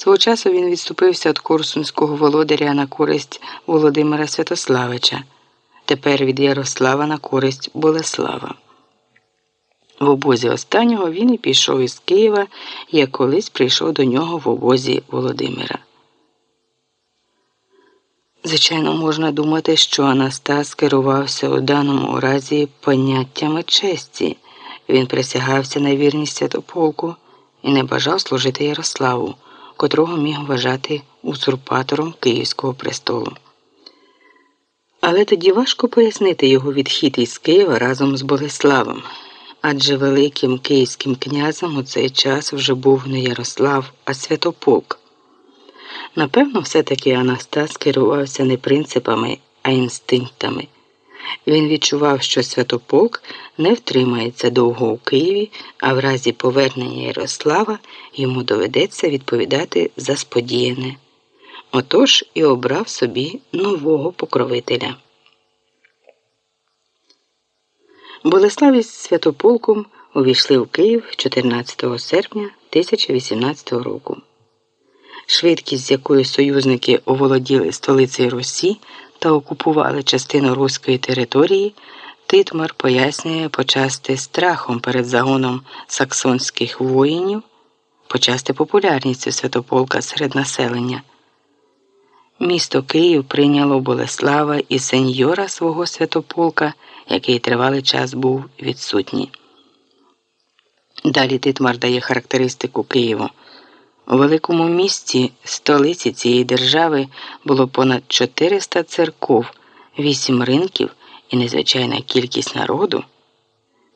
Свого часу він відступився від Корсунського володаря на користь Володимира Святославича, тепер від Ярослава на користь Болеслава. В обозі останнього він і пішов із Києва, як колись прийшов до нього в обозі Володимира. Звичайно, можна думати, що Анастас керувався у даному разі поняттями честі. Він присягався на вірність святополку і не бажав служити Ярославу, котрого міг вважати узурпатором Київського престолу. Але тоді важко пояснити його відхід із Києва разом з Болеславом, адже великим київським князем у цей час вже був не Ярослав, а Святополк. Напевно, все-таки Анастас керувався не принципами, а інстинктами. Він відчував, що Святополк не втримається довго у Києві, а в разі повернення Ярослава йому доведеться відповідати за сподіяне. Отож і обрав собі нового покровителя. Болеслав із Святополком увійшли в Київ 14 серпня 1018 року. Швидкість, з якою союзники оволоділи столицею Русі та окупували частину руської території, Титмар пояснює почасти страхом перед загоном саксонських воїнів, почасти популярністю святополка серед населення. Місто Київ прийняло Болеслава і сеньора свого святополка, який тривалий час був відсутній. Далі Титмар дає характеристику Києву. У великому місті, столиці цієї держави, було понад 400 церков, 8 ринків і незвичайна кількість народу,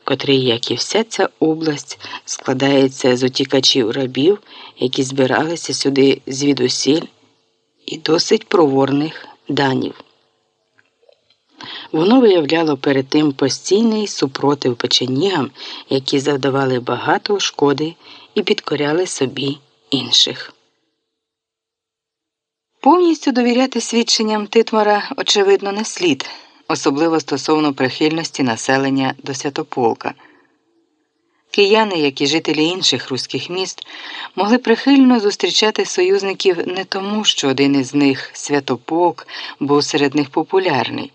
котрий, як і вся ця область, складається з утікачів рабів, які збиралися сюди звідусіль, і досить проворних данів. Воно виявляло перед тим постійний супротив печенігам, які завдавали багато шкоди і підкоряли собі інших. Повністю довіряти свідченням Титмара, очевидно, не слід, особливо стосовно прихильності населення до Святополка. Кияни, як і жителі інших руських міст, могли прихильно зустрічати союзників не тому, що один із них Святополк був серед них популярний,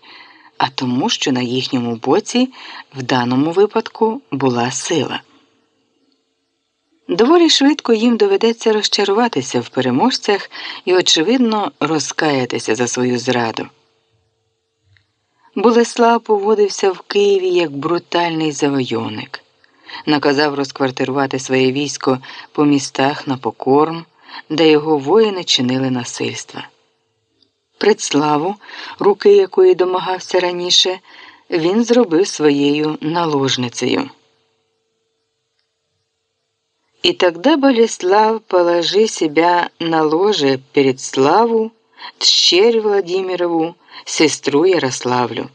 а тому, що на їхньому боці в даному випадку була сила. Доволі швидко їм доведеться розчаруватися в переможцях і, очевидно, розкаятися за свою зраду. Болеслав поводився в Києві як брутальний завойовник, наказав розквартирувати своє військо по містах на покорм, де його воїни чинили насильства. Предславу, руки якої домагався раніше, він зробив своєю наложницею. И тогда Болеслав, положи себя на ложе перед Славу, тщерь Владимирову, сестру Ярославлю.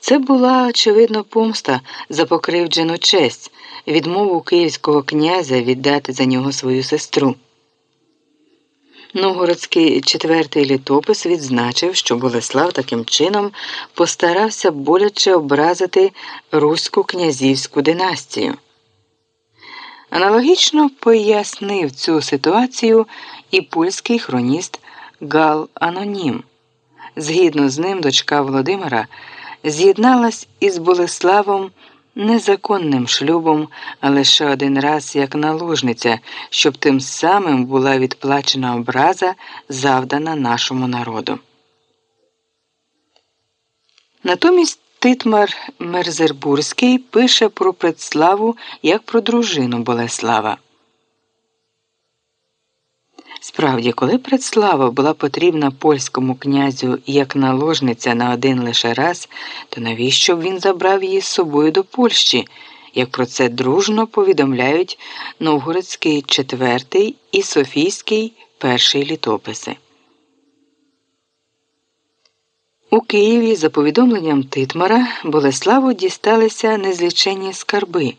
Це була очевидно помста за покривджену честь, відмову київського князя віддати за нього свою сестру. Новгородський четвертий літопис відзначив, що Болеслав таким чином постарався боляче образити Руську князівську династію. Аналогічно пояснив цю ситуацію і польський хроніст Гал Анонім. Згідно з ним, дочка Володимира з'єдналась із Болеславом незаконним шлюбом, а лише один раз як наложниця, щоб тим самим була відплачена образа, завдана нашому народу. Натомість Титмар Мерзербурський пише про предславу як про дружину Болеслава. Справді, коли предслава була потрібна польському князю як наложниця на один лише раз, то навіщо б він забрав її з собою до Польщі, як про це дружно повідомляють Новгородський четвертий і Софійський перший літописи. У Києві, за повідомленням Титмара, Болеславу дісталися незліченні скарби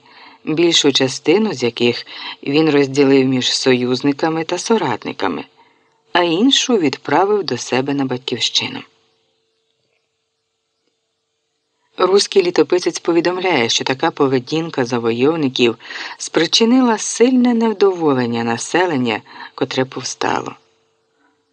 більшу частину з яких він розділив між союзниками та соратниками, а іншу відправив до себе на батьківщину. Руський літописець повідомляє, що така поведінка завойовників спричинила сильне невдоволення населення, котре повстало.